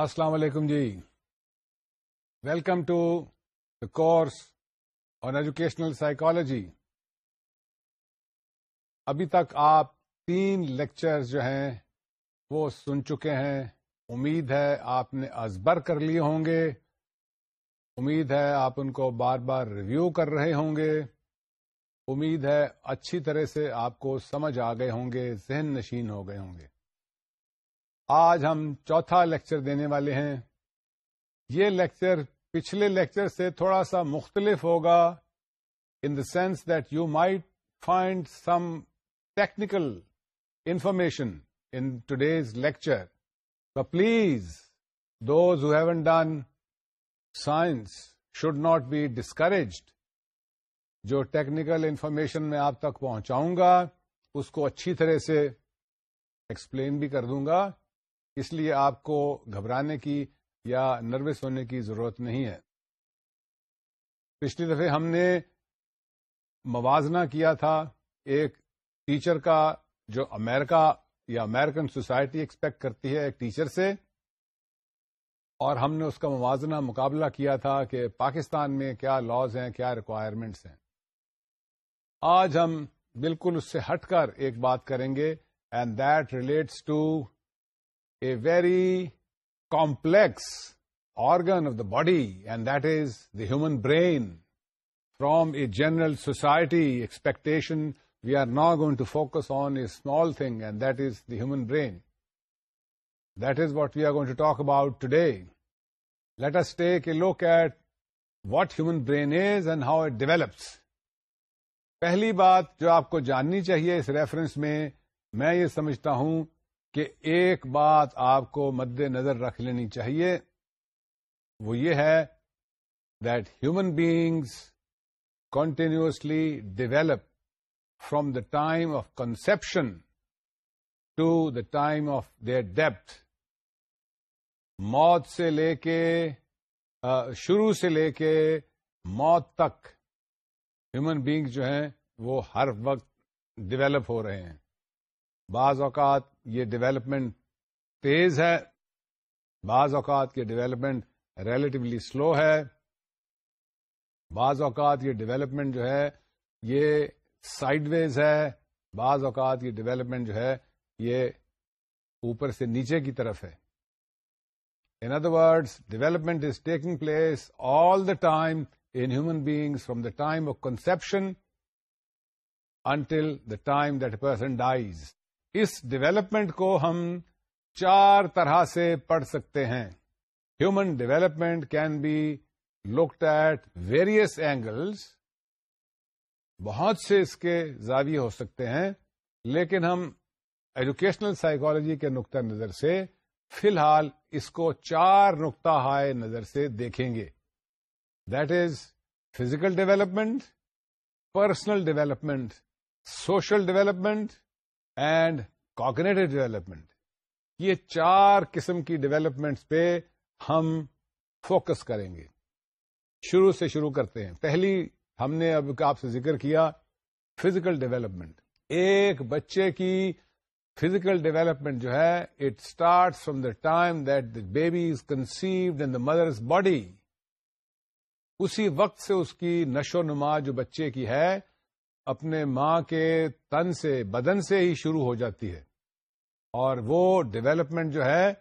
السلام علیکم جی welcome to the course on educational psychology ابھی تک آپ تین لیکچر جو ہیں وہ سن چکے ہیں امید ہے آپ نے ازبر کر لیے ہوں گے امید ہے آپ ان کو بار بار ریویو کر رہے ہوں گے امید ہے اچھی طرح سے آپ کو سمجھ آ گئے ہوں گے ذہن نشین ہو گئے ہوں گے آج ہم چوتھا لیکچر دینے والے ہیں یہ لیکچر پچھلے لیکچر سے تھوڑا سا مختلف ہوگا in the sense that you might find some technical information in today's lecture تو please those who haven't done science should not be discouraged جو ٹیکنیکل انفارمیشن میں آپ تک پہنچاؤں گا اس کو اچھی طرح سے ایکسپلین بھی کر دوں گا اس لیے آپ کو گھبرانے کی یا نروس ہونے کی ضرورت نہیں ہے پچھلی دفعہ ہم نے موازنہ کیا تھا ایک ٹیچر کا جو امیرکا یا امیرکن سوسائٹی ایکسپیکٹ کرتی ہے ایک ٹیچر سے اور ہم نے اس کا موازنہ مقابلہ کیا تھا کہ پاکستان میں کیا لاز ہیں کیا ریکوائرمنٹس ہیں آج ہم بالکل اس سے ہٹ کر ایک بات کریں گے and that relates to very organ organ of the body and that is the human brain from a general society we we are not going to focus on a small thing and that is the brain brain that is what we are to to talk about let us take a look at what human brain is and how it develops پہلی بات جو آپ کو جاننی چاہیے اس reference میں میں یہ سمجھتا ہوں کہ ایک بات آپ کو مد نظر رکھ لینی چاہیے وہ یہ ہے that human beings continuously develop from the time of conception to the time of their depth موت سے لے کے شروع سے لے کے موت تک ہیومن بینگ جو ہیں وہ ہر وقت ڈیویلپ ہو رہے ہیں بعض اوقات یہ ڈیولپمنٹ تیز ہے بعض اوقات یہ ڈیولپمنٹ ریلیٹولی سلو ہے بعض اوقات یہ ڈیولپمنٹ جو ہے یہ سائڈ ویز ہے بعض اوقات یہ ڈیولپمنٹ جو ہے یہ اوپر سے نیچے کی طرف ہے in other word development is taking place all the time in human beings from the time of conception until the time that person dies us development کو ہم چار طرح سے پڑھ سکتے ہیں human development can be looked at various angles بہت سے اس کے زاوی ہو سکتے ہیں لیکن ہم ایجوکیشنل سائیکالوجی کے نقطہ نظر سے فی الحال اس کو چار نقطہ ہائے نظر سے دیکھیں گے that is physical development personal development social development and cognitive development یہ چار قسم کی ڈیولپمنٹس پہ ہم فوکس کریں گے شروع سے شروع کرتے ہیں پہلی ہم نے اب آپ سے ذکر کیا فزیکل ڈیولپمنٹ ایک بچے کی فزیکل ڈیولپمنٹ جو ہے it start from the time that the baby is conceived in the mother body اسی وقت سے اس کی نشو و نما جو بچے کی ہے اپنے ماں کے تن سے بدن سے ہی شروع ہو جاتی ہے اور وہ ڈیولپمنٹ جو ہے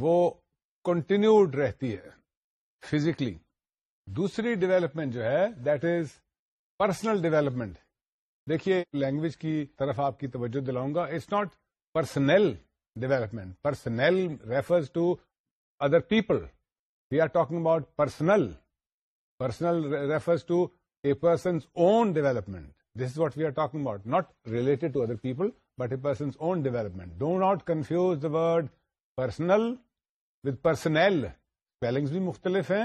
وہ کنٹینیوڈ رہتی ہے فزیکلی دوسری ڈیولپمنٹ جو ہے دیٹ از پرسنل ڈیولپمنٹ دیکھیے لینگویج کی طرف آپ کی توجہ دلاؤں گا it's not personal development personal refers to other people we are talking about personal personal refers to a person's own development this is what we are talking about not related to other people but a own development not confuse the word personal with personal spellings بھی مختلف ہیں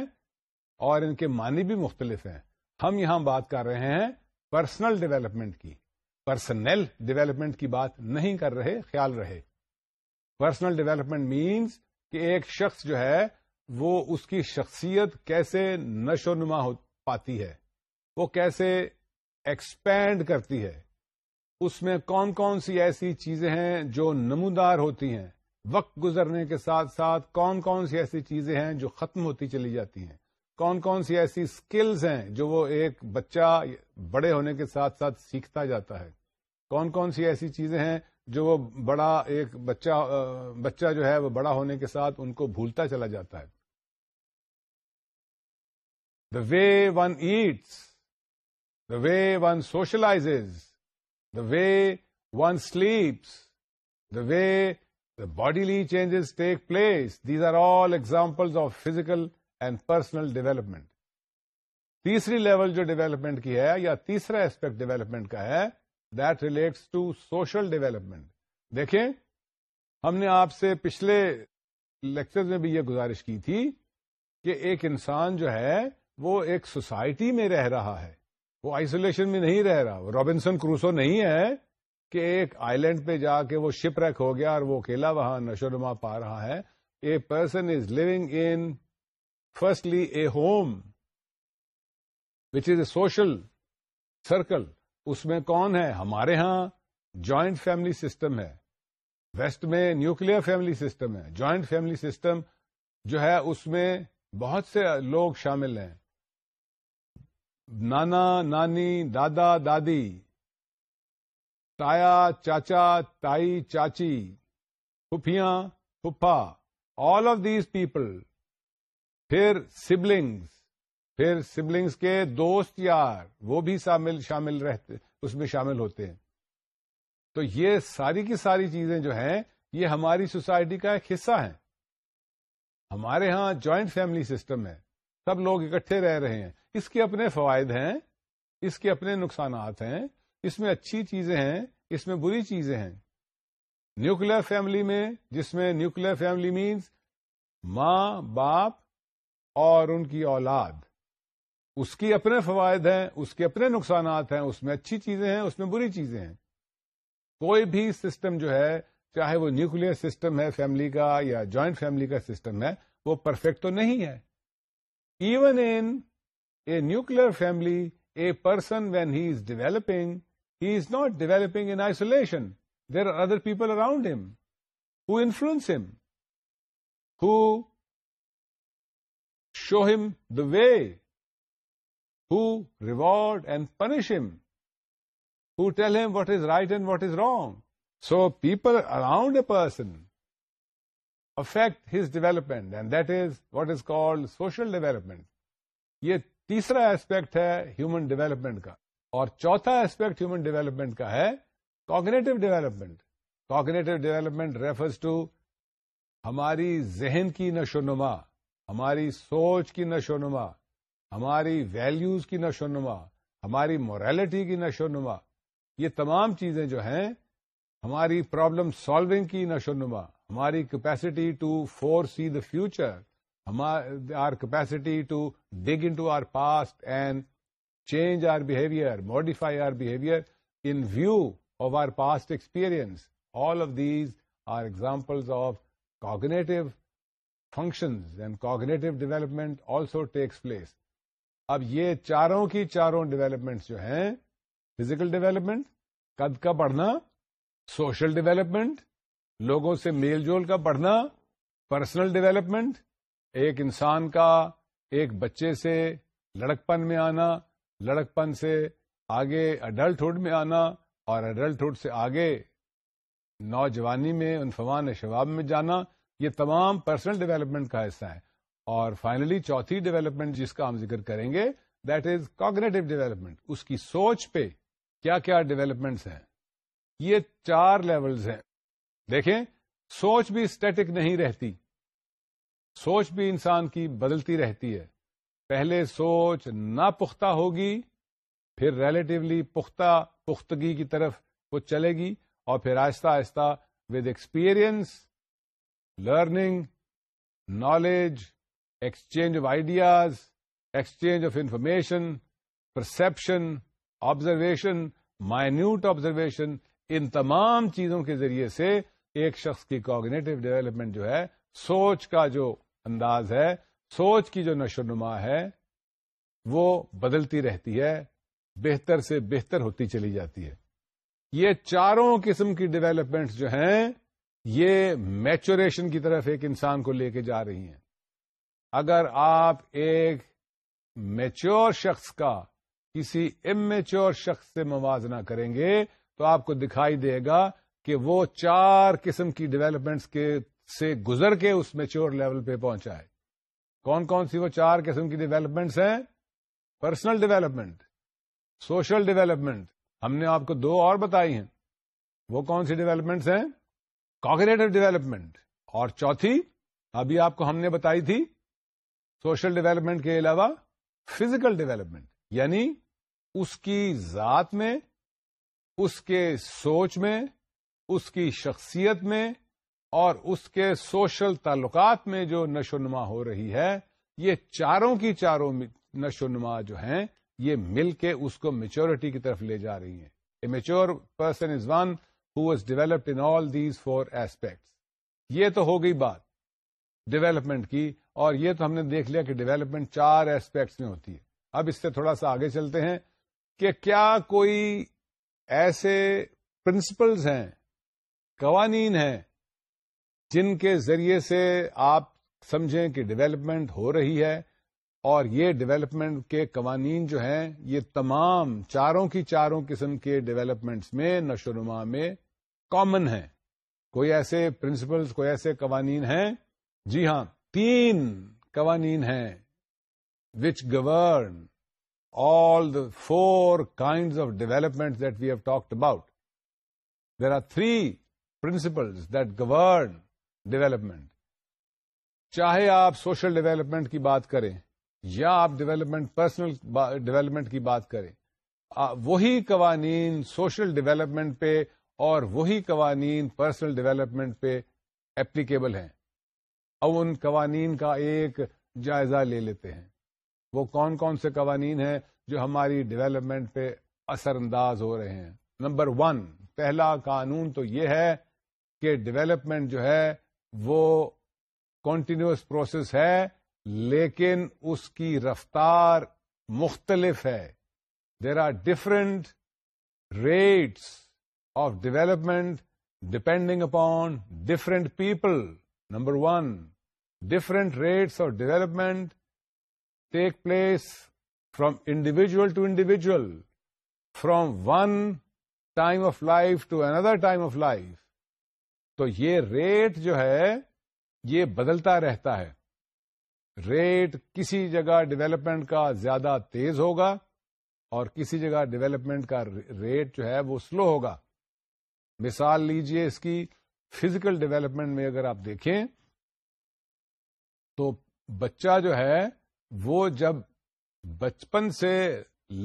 اور ان کے معنی بھی مختلف ہیں ہم یہاں بات کر رہے ہیں پرسنل ڈیولپمنٹ کی پرسنل ڈیولپمنٹ کی بات نہیں کر رہے خیال رہے پرسنل ڈیولپمنٹ مینس کہ ایک شخص جو ہے وہ اس کی شخصیت کیسے نشو و نما ہو پاتی ہے وہ کیسے ایکسپینڈ کرتی ہے اس میں کون کون سی ایسی چیزیں ہیں جو نمودار ہوتی ہیں وقت گزرنے کے ساتھ ساتھ کون کون سی ایسی چیزیں ہیں جو ختم ہوتی چلی جاتی ہیں کون کون سی ایسی سکلز ہیں جو وہ ایک بچہ بڑے ہونے کے ساتھ ساتھ سیکھتا جاتا ہے کون کون سی ایسی چیزیں ہیں جو وہ بڑا ایک بچہ بچہ جو ہے وہ بڑا ہونے کے ساتھ ان کو بھولتا چلا جاتا ہے the way one eats way one socializes the way one sleeps the way body لی changes take place these are all example of physical and personal development تیسری لیول جو ڈیولپمنٹ کی ہے یا تیسرا ایسپیکٹ ڈیولپمنٹ کا ہے that relates to social development دیکھیں ہم نے آپ سے پچھلے لیکچر میں بھی یہ گزارش کی تھی کہ ایک انسان جو ہے وہ ایک سوسائٹی میں رہ رہا ہے وہ آئسولیشن میں نہیں رہ رہا رابنسن کروسو نہیں ہے کہ ایک آئیلینڈ پہ جا کے وہ شپ ریک ہو گیا اور وہ اکیلا وہاں نشو نما پا رہا ہے a person is living in firstly a home which is a social circle اس میں کون ہے ہمارے ہاں جوائنٹ فیملی سسٹم ہے ویسٹ میں نیوکل فیملی سسٹم ہے جوائنٹ فیملی سسٹم جو ہے اس میں بہت سے لوگ شامل ہیں نانا نانی دادا دادی تایا چاچا تائی چاچی پھپیا پھپھا آل آف دیز پیپل پھر سبلنگس پھر سبلنگس کے دوست یار وہ بھی شامل شامل رہتے اس میں شامل ہوتے ہیں تو یہ ساری کی ساری چیزیں جو ہیں یہ ہماری سوسائٹی کا ایک حصہ ہیں ہمارے ہاں جوائنٹ فیملی سسٹم ہے سب لوگ اکٹھے رہ رہے ہیں اس کے اپنے فوائد ہیں اس کے اپنے نقصانات ہیں اس میں اچھی چیزیں ہیں اس میں بری چیزیں ہیں نیوکل فیملی میں جس میں نیوکل فیملی مینز ماں باپ اور ان کی اولاد اس کی اپنے فوائد ہیں اس کے اپنے نقصانات ہیں اس میں اچھی چیزیں ہیں اس میں بری چیزیں ہیں کوئی بھی سسٹم جو ہے چاہے وہ نیوکل سسٹم ہے فیملی کا یا جوائنٹ فیملی کا سسٹم ہے وہ پرفیکٹ تو نہیں ہے even in a nuclear family, a person when he is developing, he is not developing in isolation. There are other people around him who influence him, who show him the way, who reward and punish him, who tell him what is right and what is wrong. So people around a person affect his development, and that is what is called social development. Ye تیسرا aspect ہے human development کا اور چوتھا aspect human development کا ہے cognitive development cognitive development refers to ہماری ذہن کی نشو نما ہماری سوچ کی نشو نما ہماری ویلیوز کی نشو نما ہماری موریلٹی کی نشو نما یہ تمام چیزیں جو ہیں ہماری پرابلم سالونگ کی نشو نما ہماری capacity to foresee the future ہم our our capacity to dig into our past and change our behaviour modify our behaviour in view of our past experience all of these are examples of cognitive functions and cognitive development also takes place اب یہ چاروں کی چاروں development جو ہیں physical development قد کا بڑھنا سوشل ڈیویلپمنٹ لوگوں سے میل جول کا بڑھنا پرسنل ڈیویلپمنٹ ایک انسان کا ایک بچے سے لڑک پن میں آنا لڑک پن سے آگے اڈلٹہڈ میں آنا اور اڈلٹہڈ سے آگے نوجوانی میں انفوان شباب میں جانا یہ تمام پرسنل ڈیولپمنٹ کا حصہ ہے اور فائنلی چوتھی ڈیولپمنٹ جس کا ہم ذکر کریں گے دیٹ از کاگنیٹو ڈیولپمنٹ اس کی سوچ پہ کیا کیا ڈیولپمنٹس ہیں یہ چار لیولز ہیں دیکھیں سوچ بھی اسٹیٹک نہیں رہتی سوچ بھی انسان کی بدلتی رہتی ہے پہلے سوچ نہ پختہ ہوگی پھر ریلیٹیولی پختہ پختگی کی طرف وہ چلے گی اور پھر آہستہ آہستہ with experience learning knowledge exchange of ideas exchange of information perception observation minute observation ان تمام چیزوں کے ذریعے سے ایک شخص کی کوگنیٹو ڈیولپمنٹ جو ہے سوچ کا جو انداز ہے سوچ کی جو نشو نما ہے وہ بدلتی رہتی ہے بہتر سے بہتر ہوتی چلی جاتی ہے یہ چاروں قسم کی ڈیویلپمنٹ جو ہیں یہ میچوریشن کی طرف ایک انسان کو لے کے جا رہی ہیں اگر آپ ایک میچور شخص کا کسی امیچور شخص سے موازنہ کریں گے تو آپ کو دکھائی دے گا کہ وہ چار قسم کی ڈیویلپمنٹس کے سے گزر کے اس میچور لیول پہ پہنچا ہے کون کون سی وہ چار قسم کی ڈیویلپمنٹس ہیں پرسنل ڈیویلپمنٹ سوشل ڈیویلپمنٹ ہم نے آپ کو دو اور بتائی ہیں وہ کون سی ڈیویلپمنٹس ہیں کاگریٹو ڈیویلپمنٹ اور چوتھی ابھی آپ کو ہم نے بتائی تھی سوشل ڈیویلپمنٹ کے علاوہ فزیکل ڈیویلپمنٹ یعنی اس کی ذات میں اس کے سوچ میں اس کی شخصیت میں اور اس کے سوشل تعلقات میں جو نشو نما ہو رہی ہے یہ چاروں کی چاروں نشو نما جو ہیں یہ مل کے اس کو میچورٹی کی طرف لے جا رہی ہیں a mature person is one who is developed in all these four aspects یہ تو ہو گئی بات ڈیولپمنٹ کی اور یہ تو ہم نے دیکھ لیا کہ ڈیولپمنٹ چار ایسپیکٹس میں ہوتی ہے اب اس سے تھوڑا سا آگے چلتے ہیں کہ کیا کوئی ایسے پرنسپلز ہیں قوانین ہیں جن کے ذریعے سے آپ سمجھیں کہ ڈیولپمنٹ ہو رہی ہے اور یہ ڈیولپمنٹ کے قوانین جو ہیں یہ تمام چاروں کی چاروں قسم کے ڈیولپمنٹس میں نشو نما میں کامن ہیں کوئی ایسے پرنسپلس کوئی ایسے قوانین ہیں جی ہاں تین قوانین ہیں which govern all the four kinds of development that we have talked about there are three principles that govern development چاہے آپ سوشل ڈیویلپمنٹ کی بات کریں یا آپ ڈیویلپمنٹ پرسنل ڈیویلپمنٹ کی بات کریں وہی قوانین سوشل ڈیویلپمنٹ پہ اور وہی قوانین پرسنل ڈیویلپمنٹ پہ اپلیکیبل ہیں اب ان قوانین کا ایک جائزہ لے لیتے ہیں وہ کون کون سے قوانین ہیں جو ہماری ڈیویلپمنٹ پہ اثر انداز ہو رہے ہیں نمبر ون پہلا قانون تو یہ ہے کہ ڈیویلپمنٹ جو ہے وہ کنٹینیوس پروسیس ہے لیکن اس کی رفتار مختلف ہے there are different rates of development depending upon different people number one different rates of development take place from individual to individual from one time of life to another time of life تو یہ rate جو ہے یہ بدلتا رہتا ہے rate کسی جگہ ڈیولپمنٹ کا زیادہ تیز ہوگا اور کسی جگہ ڈیولپمنٹ کا ریٹ جو ہے وہ سلو ہوگا مثال لیجئے اس کی فزیکل ڈیولپمنٹ میں اگر آپ دیکھیں تو بچہ جو ہے وہ جب بچپن سے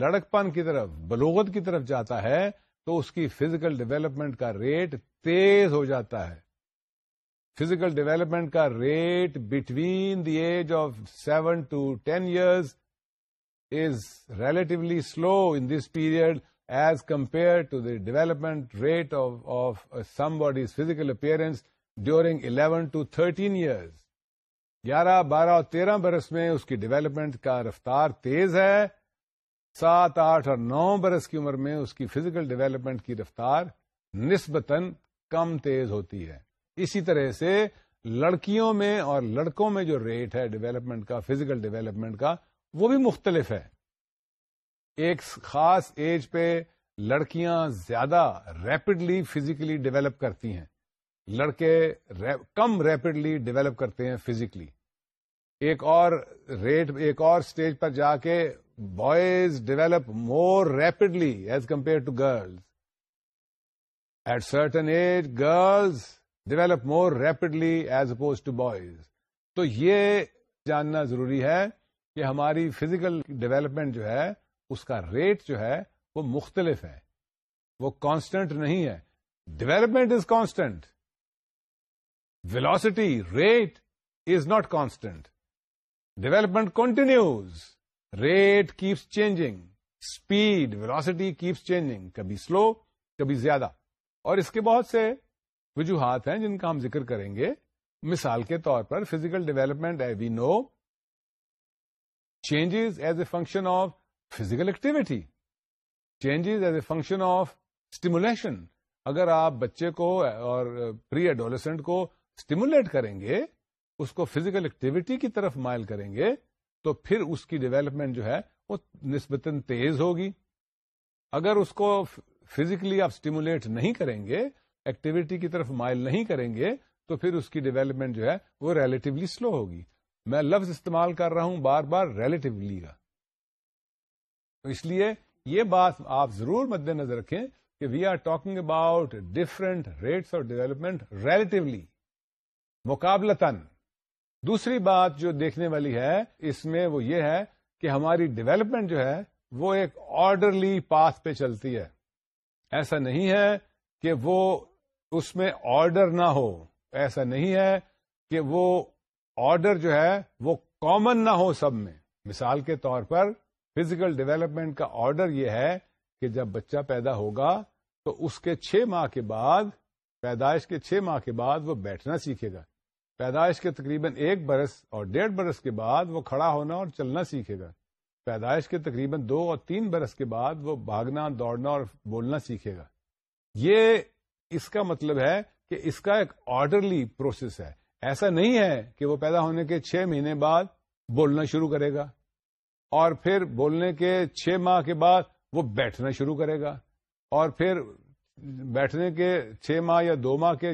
لڑکپن کی طرف بلوغت کی طرف جاتا ہے تو اس کی فزیکل ڈیولپمنٹ کا ریٹ تیز ہو جاتا ہے فزیکل ڈیولپمنٹ کا rate between the age of seven to ten years is relatively slow in this period as compare to the development rate of somebody's physical appearance during eleven to thirteen years گیارہ بارہ اور تیرہ برس میں اس کی development کا رفتار تیز ہے سات آٹھ اور نو برس کی عمر میں اس کی فزیکل ڈیولپمنٹ کی رفتار نسبتاً کم تیز ہوتی ہے اسی طرح سے لڑکیوں میں اور لڑکوں میں جو ریٹ ہے ڈیولپمنٹ کا فزیکل ڈیولپمنٹ کا وہ بھی مختلف ہے ایک خاص ایج پہ لڑکیاں زیادہ ریپڈلی فزیکلی ڈیولپ کرتی ہیں لڑکے کم ریپڈلی ڈیولپ کرتے ہیں فزیکلی ایک اور ریٹ ایک اور سٹیج پر جا کے boys develop more rapidly as compare to girls at certain age girls develop more rapidly as opposed to boys تو یہ جاننا ضروری ہے کہ ہماری فزیکل ڈیولپمنٹ جو ہے اس کا ریٹ جو ہے وہ مختلف ہے وہ کانسٹنٹ نہیں ہے development is constant velocity rate is not constant development continues rate keeps changing speed velocity keeps changing کبھی سلو کبھی زیادہ اور اس کے بہت سے وجوہات ہیں جن کا ہم ذکر کریں گے مثال کے طور پر physical development we know changes as a function of physical activity changes as a function of stimulation اگر آپ بچے کو اور پری ایڈولسنٹ کو اسٹیمولیٹ کریں گے اس کو فزیکل ایکٹیویٹی کی طرف مائل کریں گے تو پھر اس کی ڈیولپمنٹ جو ہے وہ نسبتاً تیز ہوگی اگر اس کو فزیکلی آپ اسٹیمولیٹ نہیں کریں گے ایکٹیویٹی کی طرف مائل نہیں کریں گے تو پھر اس کی ڈیویلپمنٹ جو ہے وہ ریلیٹیولی سلو ہوگی میں لفظ استعمال کر رہا ہوں بار بار ریلیٹیولی کا اس لیے یہ بات آپ ضرور مد نظر رکھیں کہ we are talking about different rates of development relatively مقابلتاً دوسری بات جو دیکھنے والی ہے اس میں وہ یہ ہے کہ ہماری ڈیولپمنٹ جو ہے وہ ایک آرڈرلی پاتھ پہ چلتی ہے ایسا نہیں ہے کہ وہ اس میں آرڈر نہ ہو ایسا نہیں ہے کہ وہ آرڈر جو ہے وہ کامن نہ ہو سب میں مثال کے طور پر فزیکل ڈیولپمنٹ کا آرڈر یہ ہے کہ جب بچہ پیدا ہوگا تو اس کے چھ ماہ کے بعد پیدائش کے چھ ماہ کے بعد وہ بیٹھنا سیکھے گا پیدائش کے تقریباً ایک برس اور ڈیڑھ برس کے بعد وہ کھڑا ہونا اور چلنا سیکھے گا پیدائش کے تقریباً دو اور تین برس کے بعد وہ بھاگنا دوڑنا اور بولنا سیکھے گا یہ اس کا مطلب ہے کہ اس کا ایک آرڈرلی پروسیس ہے ایسا نہیں ہے کہ وہ پیدا ہونے کے چھ مہینے بعد بولنا شروع کرے گا اور پھر بولنے کے چھ ماہ کے بعد وہ بیٹھنا شروع کرے گا اور پھر بیٹھنے کے چھ ماہ یا دو ماہ کے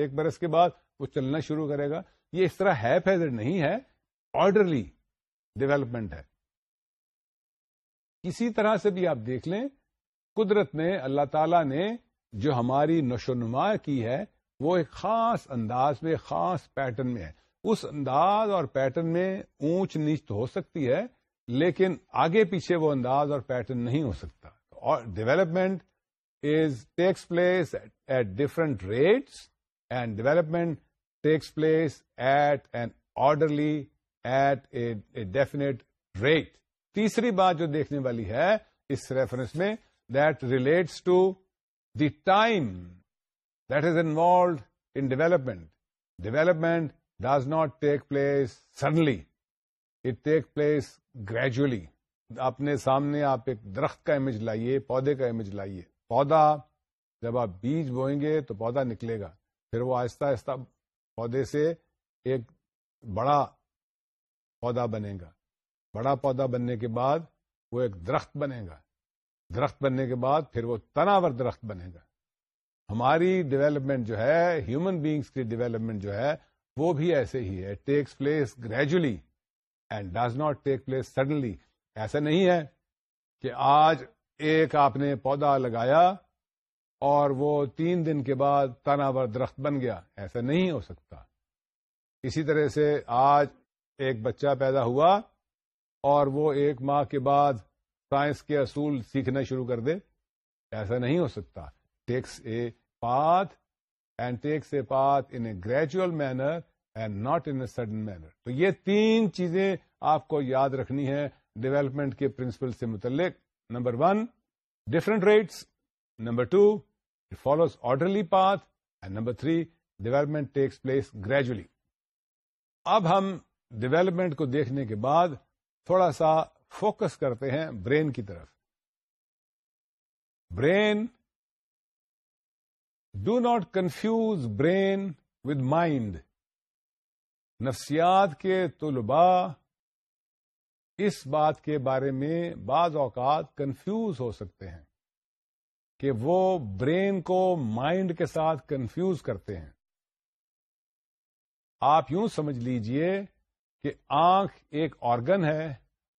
ایک برس کے بعد وہ چلنا شروع کرے گا یہ اس طرح ہے فیزر نہیں ہے آرڈرلی ڈیولپمنٹ ہے کسی طرح سے بھی آپ دیکھ لیں قدرت نے اللہ تعالی نے جو ہماری نشو نما کی ہے وہ ایک خاص انداز میں خاص پیٹرن میں ہے اس انداز اور پیٹرن میں اونچ نیچ تو ہو سکتی ہے لیکن آگے پیچھے وہ انداز اور پیٹرن نہیں ہو سکتا اور development is takes place at different rates and development takes place at an at at a definite rate تیسری بات جو دیکھنے والی ہے اس ریفرنس میں that relates to the time is involved in development development does not take place suddenly it take place gradually اپنے سامنے آپ ایک درخت کا امیج لائیے پودے کا امیج لائیے پودا جب آپ بیج بوئیں گے تو پودا نکلے گا پھر وہ آہستہ آہستہ پودے سے ایک بڑا پودا بنے گا بڑا پودا بننے کے بعد وہ ایک درخت بنے گا درخت بننے کے بعد پھر وہ تناور درخت بنے گا ہماری ڈیولپمنٹ جو ہے ہیومن بینگس کی ڈیویلپمنٹ جو ہے وہ بھی ایسے ہی ہے takes place gradually and does not take place suddenly ایسا نہیں ہے کہ آج ایک آپ نے پودا لگایا اور وہ تین دن کے بعد تناور درخت بن گیا ایسا نہیں ہو سکتا اسی طرح سے آج ایک بچہ پیدا ہوا اور وہ ایک ماہ کے بعد سائنس کے اصول سیکھنا شروع کر دے ایسا نہیں ہو سکتا takes a path and takes a path in a gradual manner and not in a sudden manner تو یہ تین چیزیں آپ کو یاد رکھنی ہے ڈیولپمنٹ کے پرنسپل سے متعلق number one different rates number two it follows orderly path and number three development takes place gradually اب ہم ڈیولپمنٹ کو دیکھنے کے بعد تھوڑا سا فوکس کرتے ہیں برین کی طرف brain do not confuse brain with mind نفسیات کے طلباء اس بات کے بارے میں بعض اوقات کنفیوز ہو سکتے ہیں کہ وہ برین کو مائنڈ کے ساتھ کنفیوز کرتے ہیں آپ یوں سمجھ لیجئے کہ آنکھ ایک آرگن ہے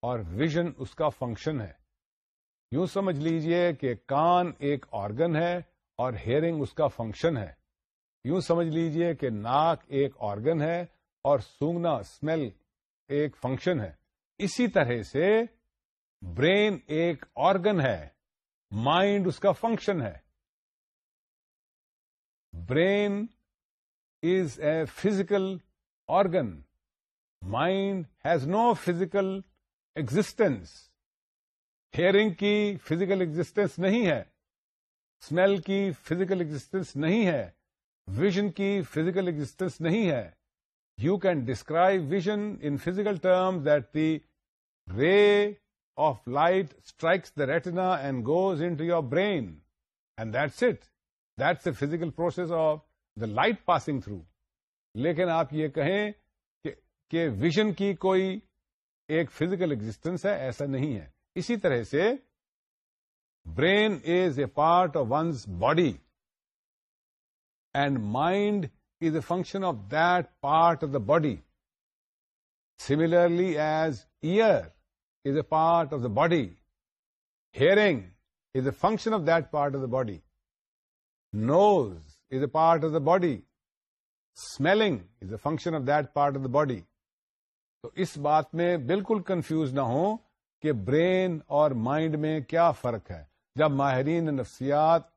اور ویژن اس کا فنکشن ہے یوں سمجھ لیجئے کہ کان ایک آرگن ہے اور ہیئرنگ اس کا فنکشن ہے یوں سمجھ لیجئے کہ ناک ایک آرگن ہے اور سونگنا اسمیل ایک فنکشن ہے اسی طرح سے برین ایک آرگن ہے مائنڈ اس کا فنکشن ہے brain is a physical organ mind has no physical existence hearing کی فزیکل ایگزٹینس نہیں ہے اسمیل کی فزیکل ایگزٹینس نہیں ہے ویژن کی فزیکل ایگزٹینس نہیں ہے you can describe vision in physical term that the ray of light strikes the retina and goes in brain and that's it That's the physical process of the light passing through لیکن آپ یہ کہیں کہ vision کی کوئی ایک physical existence ہے ایسا نہیں ہے اسی طرح سے brain is a part of one's body and mind is a function of that part of the body similarly as ear is a part of the body hearing is a function of دیکٹ part of the body nose is a part of the body smelling is a function of that part of the body تو اس بات میں بالکل confuse نہ ہوں کہ brain اور mind میں کیا فرق ہے جب ماہرین نفسیات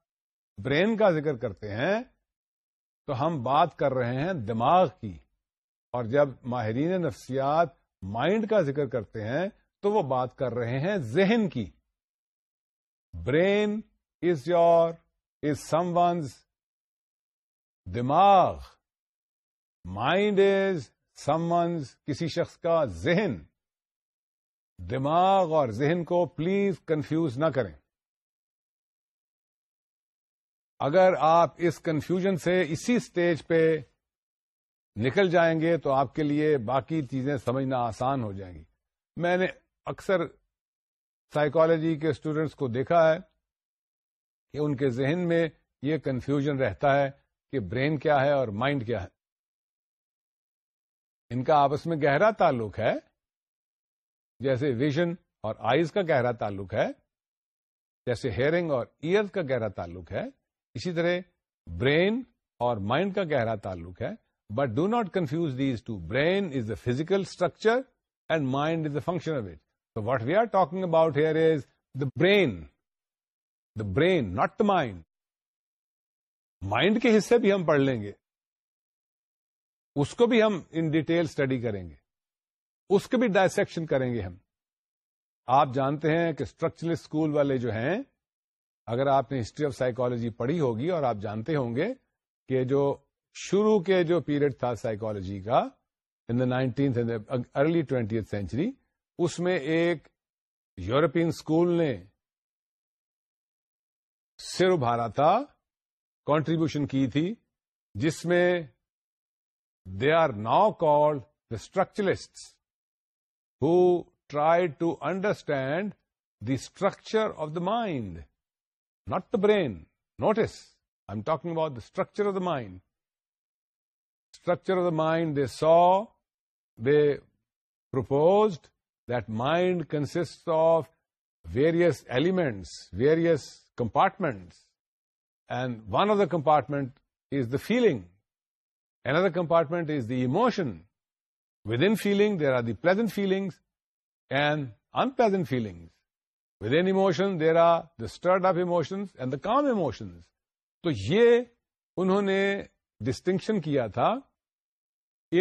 برین کا ذکر کرتے ہیں تو ہم بات کر رہے ہیں دماغ کی اور جب ماہرین نفسیات مائنڈ کا ذکر کرتے ہیں تو وہ بات کر رہے ہیں ذہن کی brain is your is someone's دماغ مائنڈ از سم ونز کسی شخص کا ذہن دماغ اور ذہن کو پلیز کنفیوز نہ کریں اگر آپ اس کنفیوژن سے اسی اسٹیج پہ نکل جائیں گے تو آپ کے لیے باقی چیزیں سمجھنا آسان ہو جائیں گی میں نے اکثر سائیکالوجی کے اسٹوڈینٹس کو دیکھا ہے کہ ان کے ذہن میں یہ کنفیوژن رہتا ہے کہ برین کیا ہے اور مائنڈ کیا ہے ان کا آپس میں گہرا تعلق ہے جیسے ویژن اور آئیز کا گہرا تعلق ہے جیسے ہیئرنگ اور ایئر کا گہرا تعلق ہے اسی طرح برین اور مائنڈ کا گہرا تعلق ہے but do not confuse these two brain is a physical structure and mind is a function of it So what we are talking about here is the brain. The brain, not the mind. Mind کے حصے بھی ہم پڑھ لیں گے اس کو بھی ہم ان ڈیٹیل اسٹڈی کریں گے اس کے بھی ڈائسیکشن کریں گے ہم آپ جانتے ہیں کہ اسٹرکچرل اسکول والے جو ہیں اگر آپ نے ہسٹری آف سائیکالوجی پڑھی ہوگی اور آپ جانتے ہوں گے کہ جو شروع کے جو پیریڈ تھا سائیکالوجی کا in the nineteenth early twenty century اس میں ایک یورپین اسکول نے سر ابھارا تھا کانٹریبیوشن کی تھی جس میں they are now call the structuralist who try to understand the structure of the mind not the brain notice I am talking about the structure of the mind structure of the mind they so they proposed elements various compartments and one of the compartment is the feeling and of the compartment is the emotion feeling there are the pleasant feelings and unpleasant feelings with emotion there are the stirred of emotions and the calm emotions تو یہ انہوں نے distinction کیا تھا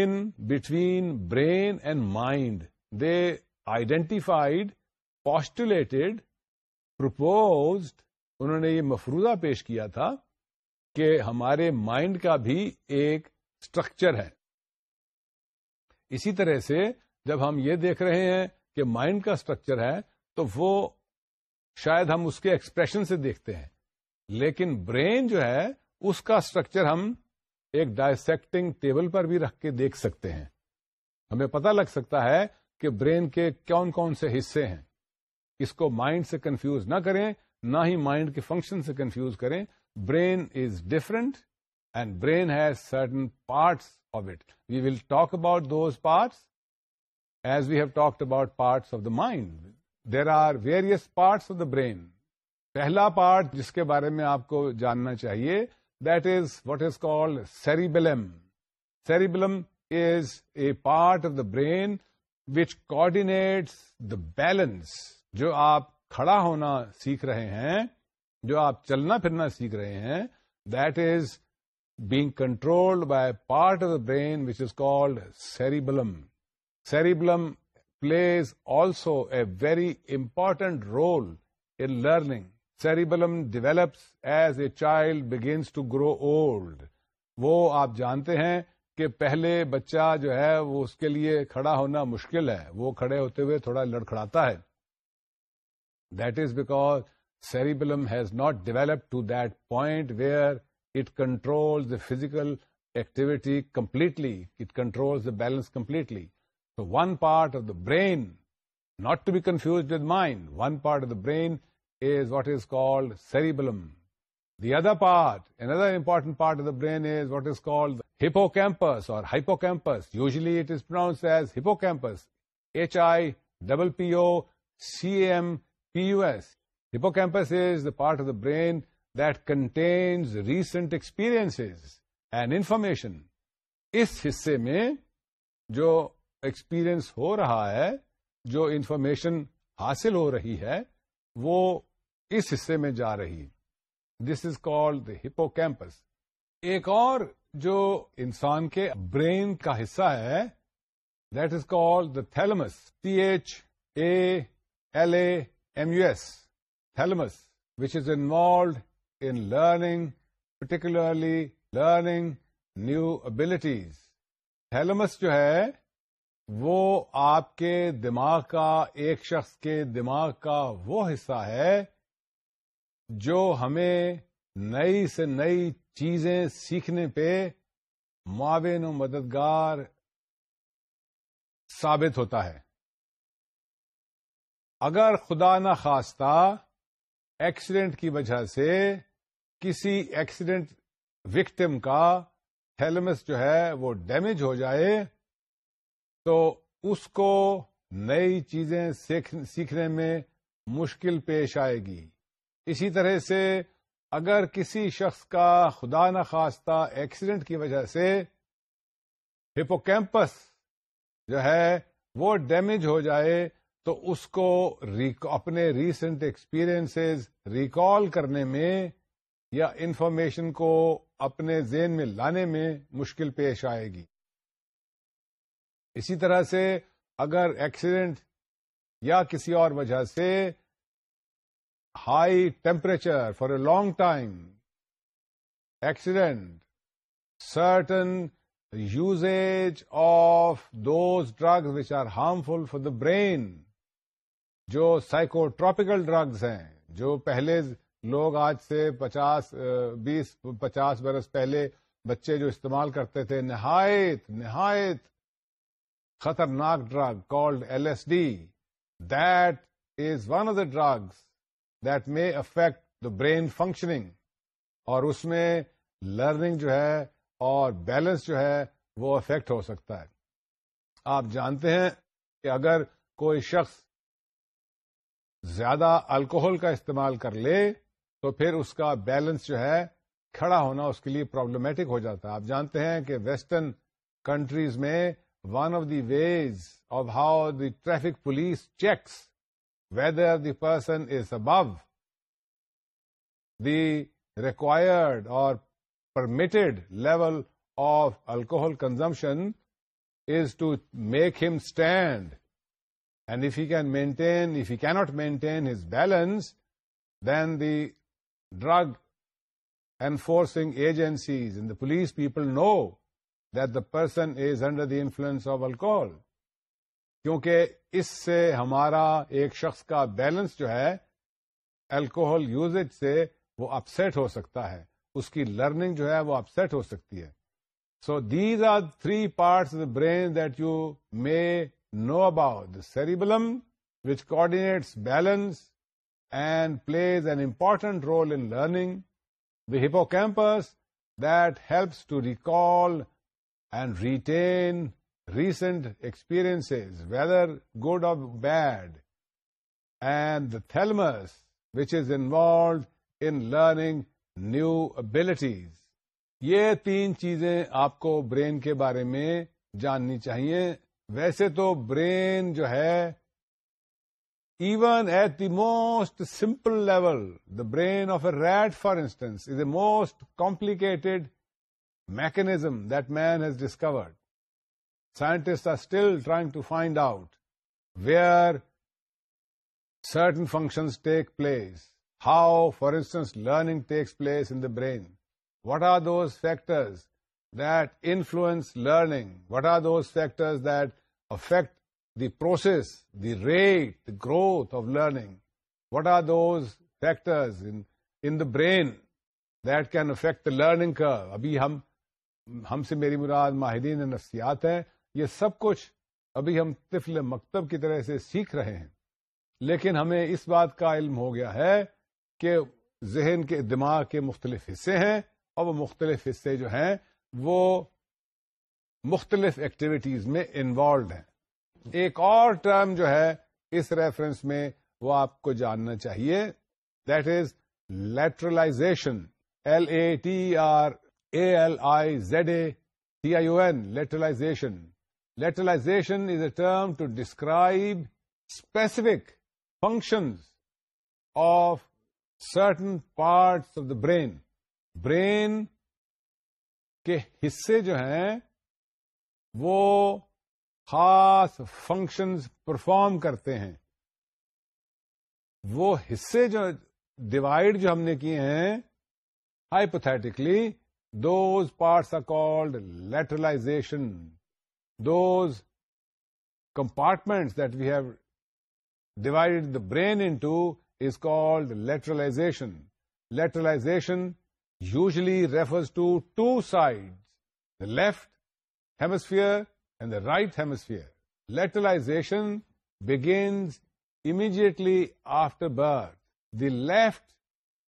in between brain and mind they identified postulated proposed انہوں نے یہ مفروضہ پیش کیا تھا کہ ہمارے مائنڈ کا بھی ایک اسٹرکچر ہے اسی طرح سے جب ہم یہ دیکھ رہے ہیں کہ مائنڈ کا اسٹرکچر ہے تو وہ شاید ہم اس کے ایکسپریشن سے دیکھتے ہیں لیکن برین جو ہے اس کا اسٹرکچر ہم ایک ڈائسیکٹنگ ٹیبل پر بھی رکھ کے دیکھ سکتے ہیں ہمیں پتہ لگ سکتا ہے کہ برین کے کون کون سے حصے ہیں اس کو مائنڈ سے کنفیوز نہ کریں نہ ہی مائنڈ کے فنکشن سے کنفیوز کریں brain is different and brain has certain parts of it we will talk about those parts as we have talk about parts of the mind there are various parts of the brain پہلا part جس کے بارے میں آپ کو جاننا چاہیے that is what is called cerebellum cerebellum is a part of the brain which coordinates the balance جو آپ کھڑا ہونا سیکھ رہے ہیں جو آپ چلنا پھرنا سیکھ رہے ہیں that is being controlled by part of the brain which is called cerebellum cerebellum plays also a very important role in learning cerebellum develops as a child begins to grow old وہ آپ جانتے ہیں کہ پہلے بچہ جو ہے وہ اس کے لیے کھڑا ہونا مشکل ہے وہ کھڑے ہوتے ہوئے تھوڑا لڑکھڑاتا ہے that is because cerebellum has not develop to that point where it control the physical activity completely it control the balance completely one part of the brain not to be confuse with mind one part of the brain is what is called cerebellum the other part another important part of the brain is what is call hippocampus or hypocampus usually it is pronounced as hippocampus H I double P O C M P S hippocampus is the part of the brain that contains recent experience and information اس حصے میں جو experience ہو رہا ہے جو information حاصل ہو رہی ہے وہ اس حصے میں جا رہی ہے this is called the hippocampus ایک اور جو انسان کے برین کا حصہ ہے that is called the thalamus T H A L A M U S thalamus which is involved in learning particularly learning new abilities thalamus جو ہے وہ آپ کے دماغ کا ایک شخص کے دماغ کا وہ حصہ ہے جو ہمیں نئی سے نئی چیزیں سیکھنے پہ معاون و مددگار ثابت ہوتا ہے اگر خدا نخواستہ ایکسیڈنٹ کی وجہ سے کسی ایکسیڈنٹ وکٹم کا ہیلمس جو ہے وہ ڈیمیج ہو جائے تو اس کو نئی چیزیں سیکھنے میں مشکل پیش آئے گی اسی طرح سے اگر کسی شخص کا خدا نخواستہ ایکسیڈنٹ کی وجہ سے ہپو کیمپس جو ہے وہ ڈیمیج ہو جائے تو اس کو اپنے ریسنٹ ایکسپیرئنس ریکال کرنے میں یا انفارمیشن کو اپنے ذہن میں لانے میں مشکل پیش آئے گی اسی طرح سے اگر ایکسیڈنٹ یا کسی اور وجہ سے high temperature for a long time accident certain usage of those drugs which are harmful for the brain جو سائکوٹراپیکل ڈرگز ہیں جو پہلے لوگ آج سے پچاس بیس پچاس برس پہلے بچے جو استعمال کرتے تھے نہایت نہایت خطرناک drug called L S D that is one of the drugs that may affect the brain functioning اور اس میں لرننگ جو ہے اور بیلنس جو ہے وہ افیکٹ ہو سکتا ہے آپ جانتے ہیں کہ اگر کوئی شخص زیادہ الکوہل کا استعمال کر لے تو پھر اس کا بیلنس جو ہے کھڑا ہونا اس کے لیے پرابلمٹک ہو جاتا ہے آپ جانتے ہیں کہ ویسٹرن کنٹریز میں one of the ways of how the traffic police checks whether the person is above the required or permitted level of alcohol consumption is to make him stand. And if he cannot maintain his balance, then the drug enforcing agencies and the police people know that the person is under the influence of alcohol. کیونکہ اس سے ہمارا ایک شخص کا balance جو ہے alcohol usage سے وہ اپسٹ ہو سکتا ہے اس کی لرننگ جو ہے وہ اپسٹ ہو سکتی ہے so these are three parts the brain that you may know about the cerebellum which coordinates balance and plays an important role in learning hippocampus that helps to recall and retain recent experiences, whether good or bad and the thalamus, which is involved in learning new abilities. یہ تین چیزیں آپ کو brain کے بارے میں جاننی چاہیے ویسے تو برین جو ہے even at the most simple level the brain of a rat for instance is a most complicated mechanism that man has discovered scientist are still trying to find out where certain functions take place how for instance learning takes place in the brain what are those factors that influence learning what are those factors that affect the process the rate the growth of learning what are those factors in the brain that can affect the learning کر ابھی ہم ہم سے میری مراد ماہدین نفسیات ہیں یہ سب کچھ ابھی ہم طفل مکتب کی طرح سے سیکھ رہے ہیں لیکن ہمیں اس بات کا علم ہو گیا ہے کہ ذہن کے دماغ کے مختلف حصے ہیں اور وہ مختلف حصے جو ہیں وہ مختلف ایکٹیویٹیز میں انوالوڈ ہیں ایک اور ٹرم جو ہے اس ریفرنس میں وہ آپ کو جاننا چاہیے that is lateralization L A T R A L I Z A T I O lateralization lateralization is a term to describe specific function of certain parts of the brain brain کے حصے جو ہیں وہ خاص functions perform کرتے ہیں وہ حصے جو ڈیوائڈ جو ہم نے کیے ہیں hypothetically those parts are called lateralization those compartments that we have divided the brain into is called lateralization. Lateralization usually refers to two sides, the left hemisphere and the right hemisphere. Lateralization begins immediately after birth. The left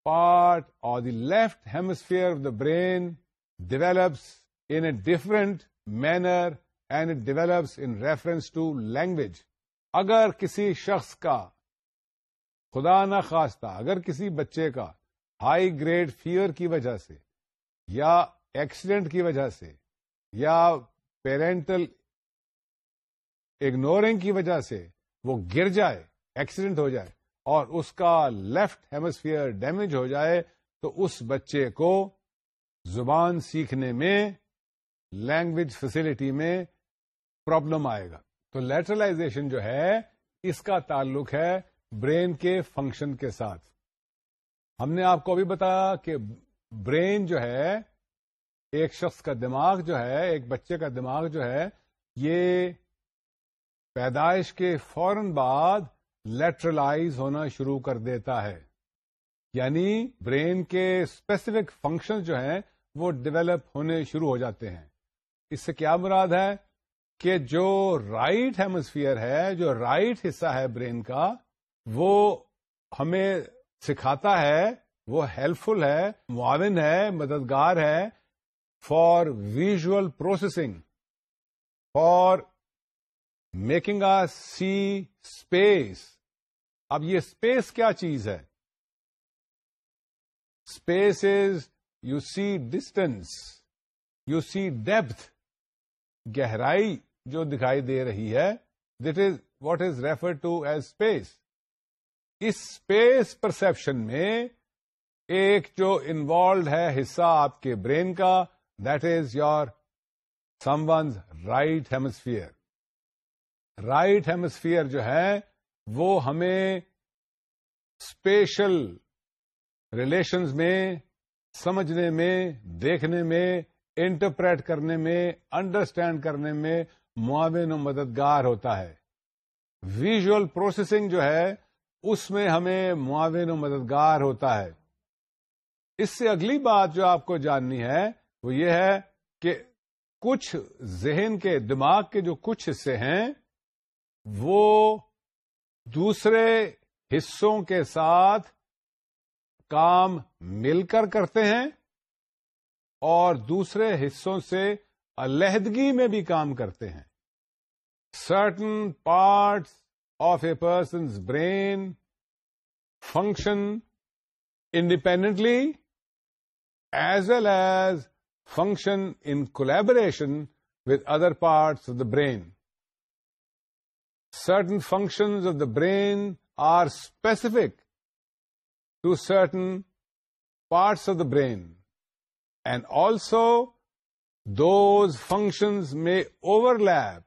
part or the left hemisphere of the brain develops in a different manner and it develops in reference to language اگر کسی شخص کا خدا نہ خواستہ اگر کسی بچے کا ہائی گریڈ فیئر کی وجہ سے یا ایکسیڈنٹ کی وجہ سے یا پیرنٹل اگنورنگ کی وجہ سے وہ گر جائے ایکسیڈنٹ ہو جائے اور اس کا لیفٹ ہیموسفیئر ڈیمیج ہو جائے تو اس بچے کو زبان سیکھنے میں لینگویج فیسلٹی میں پرابلم آئے گا تو لیٹرلائزیشن جو ہے اس کا تعلق ہے برین کے فنکشن کے ساتھ ہم نے آپ کو بھی بتایا کہ برین جو ہے ایک شخص کا دماغ جو ہے ایک بچے کا دماغ جو ہے یہ پیدائش کے فوراً بعد لیٹرلائز ہونا شروع کر دیتا ہے یعنی برین کے اسپیسیفک فنکشن جو ہیں وہ ڈیولپ ہونے شروع ہو جاتے ہیں اس سے کیا مراد ہے کہ جو رائٹ ہیموسفیئر ہے جو رائٹ حصہ ہے برین کا وہ ہمیں سکھاتا ہے وہ فل ہے معاون ہے مددگار ہے for visual processing for making a see space اب یہ اسپیس کیا چیز ہے space is you see distance you see depth گہرائی جو دکھائی دے رہی ہے that is what is refer to as space us space perception میں ایک جو انوالوڈ ہے حصہ آپ کے برین کا that is your someone's right hemisphere right hemisphere جو ہے وہ ہمیں اسپیشل ریلیشنز میں سمجھنے میں دیکھنے میں انٹرپریٹ کرنے میں انڈرسٹینڈ کرنے میں معاون و مددگار ہوتا ہے ویژل پروسیسنگ جو ہے اس میں ہمیں معاون و مددگار ہوتا ہے اس سے اگلی بات جو آپ کو جاننی ہے وہ یہ ہے کہ کچھ ذہن کے دماغ کے جو کچھ حصے ہیں وہ دوسرے حصوں کے ساتھ کام مل کر کرتے ہیں اور دوسرے حصوں سے علیحدگی میں بھی کام کرتے ہیں certain parts of a person's brain function independently as well as function in collaboration with other parts of the brain certain functions of the brain are specific to certain parts of the brain and also those functions میں over in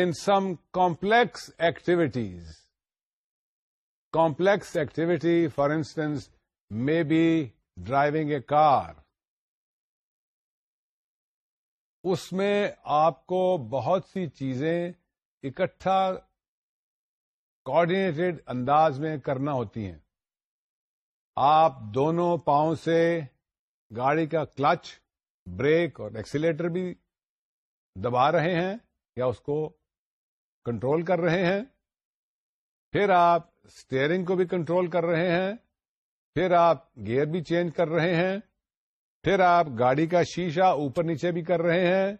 in some complex activities complex activity for may be be driving a car اس میں آپ کو بہت سی چیزیں اکٹھا coordinated انداز میں کرنا ہوتی ہیں آپ دونوں پاؤں سے گاڑی کا کلچ بریک اور ایکسیلیٹر بھی دبا رہے ہیں یا اس کو کنٹرول کر رہے ہیں پھر آپ اسٹیئرنگ کو بھی کنٹرول کر رہے ہیں پھر آپ گیئر بھی چینج کر رہے ہیں پھر آپ گاڑی کا شیشہ اوپر نیچے بھی کر رہے ہیں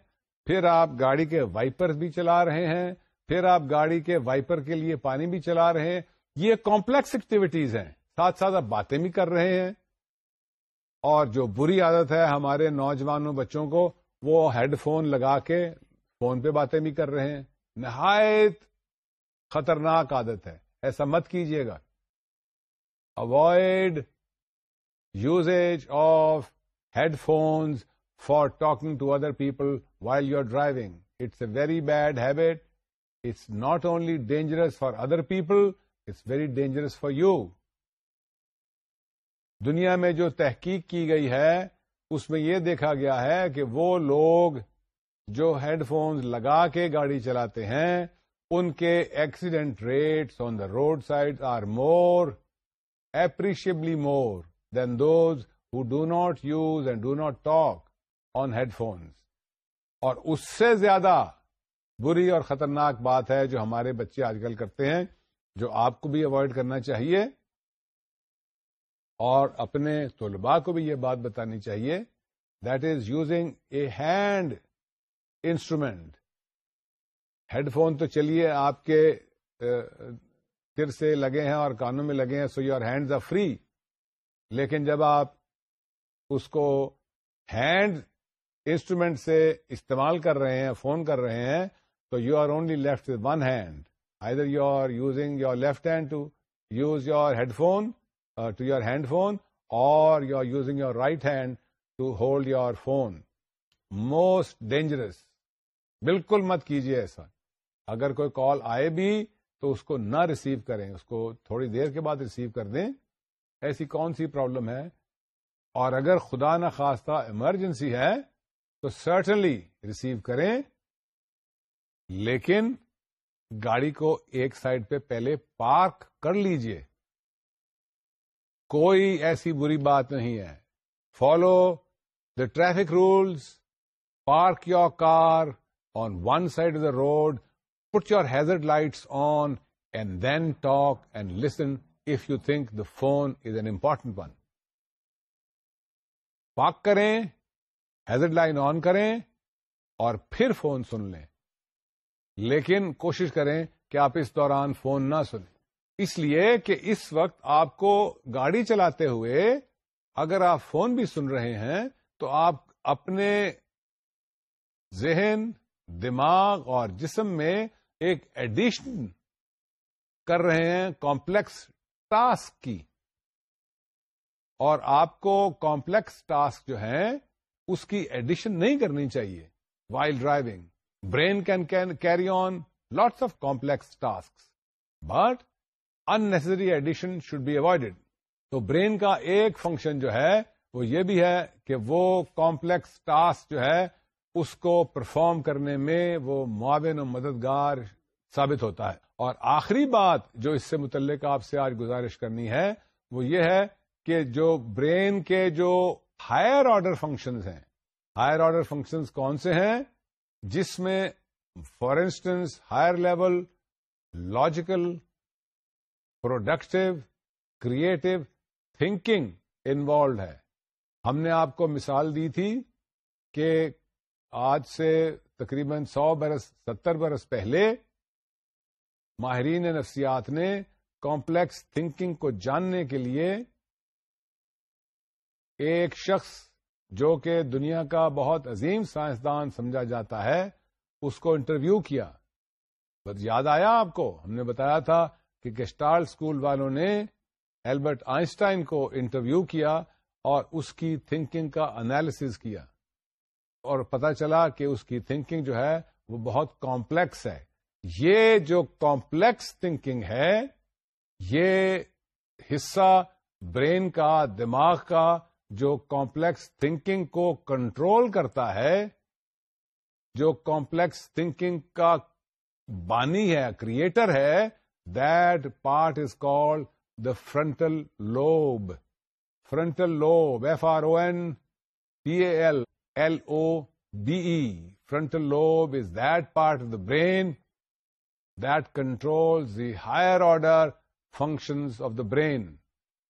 پھر آپ گاڑی کے وائپر بھی چلا رہے ہیں پھر آپ گاڑی کے وائپر کے لیے پانی بھی چلا رہے ہیں یہ کمپلیکس ایکٹیویٹیز ہیں ساتھ ساتھ آپ باتیں بھی کر رہے ہیں اور جو بری عادت ہے ہمارے نوجوانوں بچوں کو وہ ہیڈ فون لگا کے فون پہ باتیں بھی کر رہے ہیں نہایت خطرناک عادت ہے ایسا مت کیجیے گا avoid usage of headphones for talking to other people while you are driving it's a very bad habit it's not only dangerous for other people it's very dangerous for you دنیا میں جو تحقیق کی گئی ہے اس میں یہ دیکھا گیا ہے کہ وہ لوگ جو ہیڈ فونز لگا کے گاڑی چلاتے ہیں ان کے accident rates on the road side are more appreciably more than those who do not use and do not talk on headphones اور اس سے زیادہ بری اور خطرناک بات ہے جو ہمارے بچے آج کل کرتے ہیں جو آپ کو بھی اوائڈ کرنا چاہیے اور اپنے طلباء کو بھی یہ بات بتانی چاہیے that is using a hand instrument headphone تو چلیے آپ کے سر سے لگے ہیں اور کانوں میں لگے ہیں so your hands are free لیکن جب آپ اس کو ہینڈ انسٹرومینٹ سے استعمال کر رہے ہیں فون کر رہے ہیں تو you are only left one hand either you are using your left hand to use your headphone to your hand phone or you are using your right hand to hold your phone most dangerous بالکل مت کیجیے ایسا اگر کوئی کال آئے بھی تو اس کو نہ ریسیو کریں اس کو تھوڑی دیر کے بعد ریسیو کر دیں ایسی کون سی پرابلم ہے اور اگر خدا نخواستہ ایمرجنسی ہے تو سرٹنلی ریسیو کریں لیکن گاڑی کو ایک سائڈ پہ پہلے پارک کر لیجئے کوئی ایسی بری بات نہیں ہے follow the traffic rules park your car on one side of the road put your hazard lights on and then talk and listen if you think the phone is an important one park کریں hazard line on کریں اور پھر phone سن لیں لیکن کوشش کریں کہ آپ اس دوران فون نہ سنیں اس لیے کہ اس وقت آپ کو گاڑی چلاتے ہوئے اگر آپ فون بھی سن رہے ہیں تو آپ اپنے ذہن دماغ اور جسم میں ایک ایڈیشن کر رہے ہیں کمپلیکس ٹاسک کی اور آپ کو کمپلیکس ٹاسک جو ہے اس کی ایڈیشن نہیں کرنی چاہیے while driving brain can can carry on lots of complex task but unnecessary addition should be avoided تو برین کا ایک فنکشن جو ہے وہ یہ بھی ہے کہ وہ کمپلیکس ٹاسک جو ہے اس کو پرفارم کرنے میں وہ معاون و مددگار ثابت ہوتا ہے اور آخری بات جو اس سے متعلق آپ سے آج گزارش کرنی ہے وہ یہ ہے کہ جو برین کے جو ہائر آرڈر فنکشنز ہیں ہائر آرڈر فنکشنز کون سے ہیں جس میں for instance higher level logical productive creative thinking involved ہے ہم نے آپ کو مثال دی تھی کہ آج سے تقریباً سو برس ستر برس پہلے ماہرین نفسیات نے کمپلیکس تھنکنگ کو جاننے کے لیے ایک شخص جو کہ دنیا کا بہت عظیم سائنسدان سمجھا جاتا ہے اس کو انٹرویو کیا بس یاد آیا آپ کو ہم نے بتایا تھا کہ گیسٹال اسکول والوں نے البرٹ آئنسٹائن کو انٹرویو کیا اور اس کی تھنکنگ کا انالس کیا اور پتا چلا کہ اس کی تھنکنگ جو ہے وہ بہت کمپلیکس ہے یہ جو کمپلیکس تھنکنگ ہے یہ حصہ برین کا دماغ کا جو کمپلیکس تھنکنگ کو کنٹرول کرتا ہے جو کمپلیکس تھنکنگ کا بانی ہے کریٹر ہے That part is called the frontal lobe. Frontal lobe, frontallobe. Frontal lobe is that part of the brain that controls the higher order functions of the brain,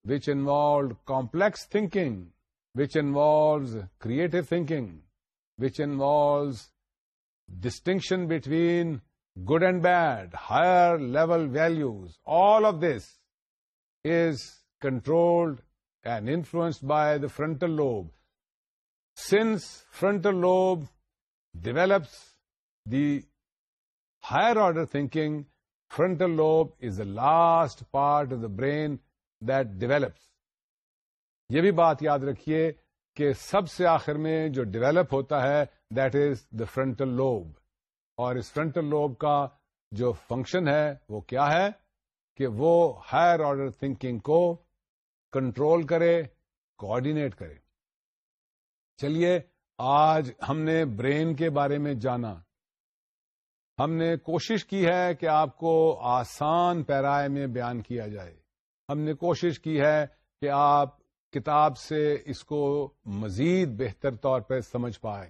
which involve complex thinking, which involves creative thinking, which involves distinction between good and bad higher level values all of this is controlled and influenced by the frontal lobe since frontal lobe develops the higher order thinking frontal lobe is the last part of the brain that develops یہ بھی بات یاد رکھیے کہ سب سے آخر میں جو ڈیویلپ ہوتا ہے that is the frontal lobe اور اس فرنٹل لوب کا جو فنکشن ہے وہ کیا ہے کہ وہ ہائر آرڈر تھنکنگ کو کنٹرول کرے کوآڈینیٹ کرے چلیے آج ہم نے برین کے بارے میں جانا ہم نے کوشش کی ہے کہ آپ کو آسان پیرائے میں بیان کیا جائے ہم نے کوشش کی ہے کہ آپ کتاب سے اس کو مزید بہتر طور پہ سمجھ پائیں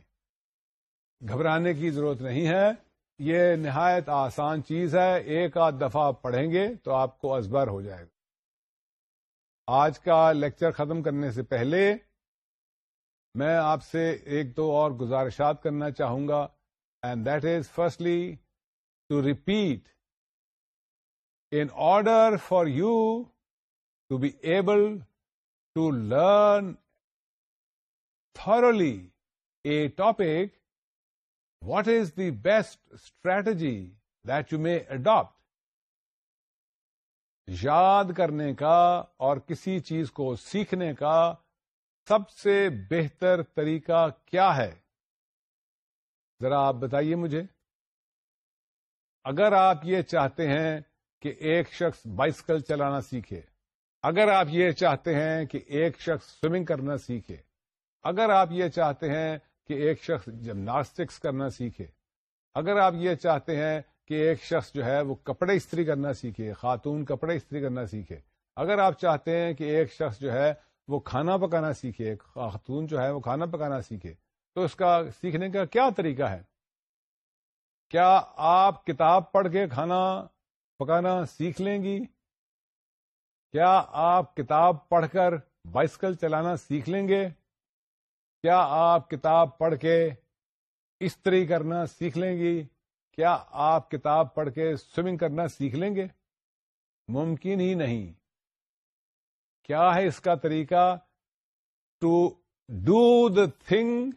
گھبرانے کی ضرورت نہیں ہے یہ نہایت آسان چیز ہے ایک آدھ دفعہ آپ پڑھیں گے تو آپ کو ازبر ہو جائے گا آج کا لیکچر ختم کرنے سے پہلے میں آپ سے ایک دو اور گزارشات کرنا چاہوں گا and that is firstly to repeat in order for you to be able to learn thoroughly a topic what is the best strategy that you may adapt یاد کرنے کا اور کسی چیز کو سیکھنے کا سب سے بہتر طریقہ کیا ہے ذرا آپ بتائیے مجھے اگر آپ یہ چاہتے ہیں کہ ایک شخص بائسکل چلانا سیکھے اگر آپ یہ چاہتے ہیں کہ ایک شخص سوئمنگ کرنا سیکھے اگر آپ یہ چاہتے ہیں کہ ایک شخص جمناسٹکس کرنا سیکھے اگر آپ یہ چاہتے ہیں کہ ایک شخص جو ہے وہ کپڑے استری کرنا سیکھے خاتون کپڑے استری کرنا سیکھے اگر آپ چاہتے ہیں کہ ایک شخص جو ہے وہ کھانا پکانا سیکھے خاتون جو ہے وہ کھانا پکانا سیکھے تو اس کا سیکھنے کا کیا طریقہ ہے کیا آپ کتاب پڑھ کے کھانا پکانا سیکھ لیں گی کیا آپ کتاب پڑھ کر بائسکل چلانا سیکھ لیں گے کیا آپ کتاب پڑھ کے استری کرنا سیکھ لیں گی کیا آپ کتاب پڑھ کے سوئمنگ کرنا سیکھ لیں گے ممکن ہی نہیں کیا ہے اس کا طریقہ to do the thing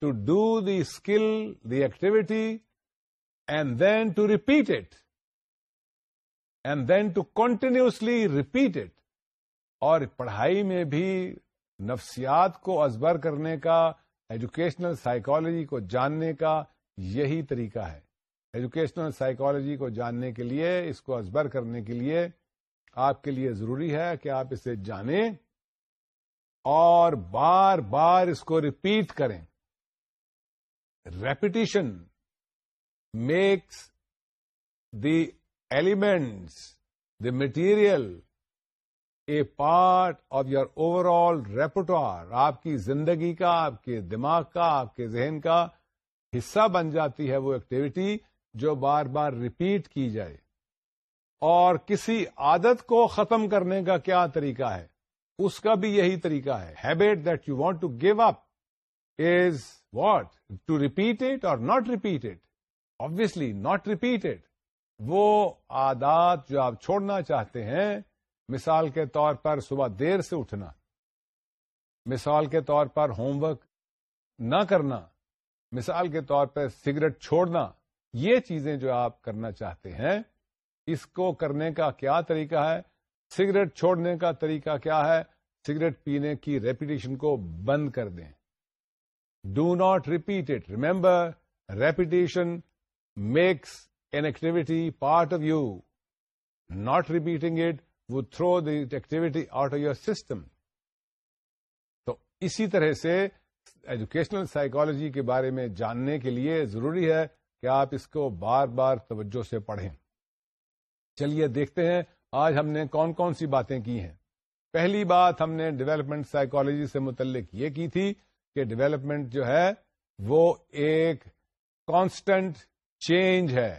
to do the skill the activity and then to repeat it and then to continuously repeat it اور پڑھائی میں بھی نفسیات کو ازبر کرنے کا ایجوکیشنل سائیکالوجی کو جاننے کا یہی طریقہ ہے ایجوکیشنل سائیکالوجی کو جاننے کے لیے اس کو ازبر کرنے کے لیے آپ کے لیے ضروری ہے کہ آپ اسے جانیں اور بار بار اس کو ریپیٹ کریں repetition makes the elements the material a part of your overall repertoire آپ کی زندگی کا آپ کے دماغ کا آپ کے ذہن کا حصہ بن جاتی ہے وہ ایکٹیویٹی جو بار بار ریپیٹ کی جائے اور کسی عادت کو ختم کرنے کا کیا طریقہ ہے اس کا بھی یہی طریقہ ہے habit that you want to give up is what to repeat it اور not repeat it obviously not repeat it وہ عادات جو آپ چھوڑنا چاہتے ہیں مثال کے طور پر صبح دیر سے اٹھنا مثال کے طور پر ہوم ورک نہ کرنا مثال کے طور پر سگریٹ چھوڑنا یہ چیزیں جو آپ کرنا چاہتے ہیں اس کو کرنے کا کیا طریقہ ہے سگریٹ چھوڑنے کا طریقہ کیا ہے سگریٹ پینے کی ریپیٹیشن کو بند کر دیں do not repeat it remember repetition makes an activity part of you not repeating it would throw the activity out of your system. تو اسی طرح سے ایجوکیشنل سائیکالوجی کے بارے میں جاننے کے لیے ضروری ہے کہ آپ اس کو بار بار توجہ سے پڑھیں چلیے دیکھتے ہیں آج ہم نے کون کون سی باتیں کی ہیں پہلی بات ہم نے ڈیولپمنٹ سائیکالوجی سے متعلق یہ کی تھی کہ ڈیولپمنٹ جو ہے وہ ایک کانسٹنٹ چینج ہے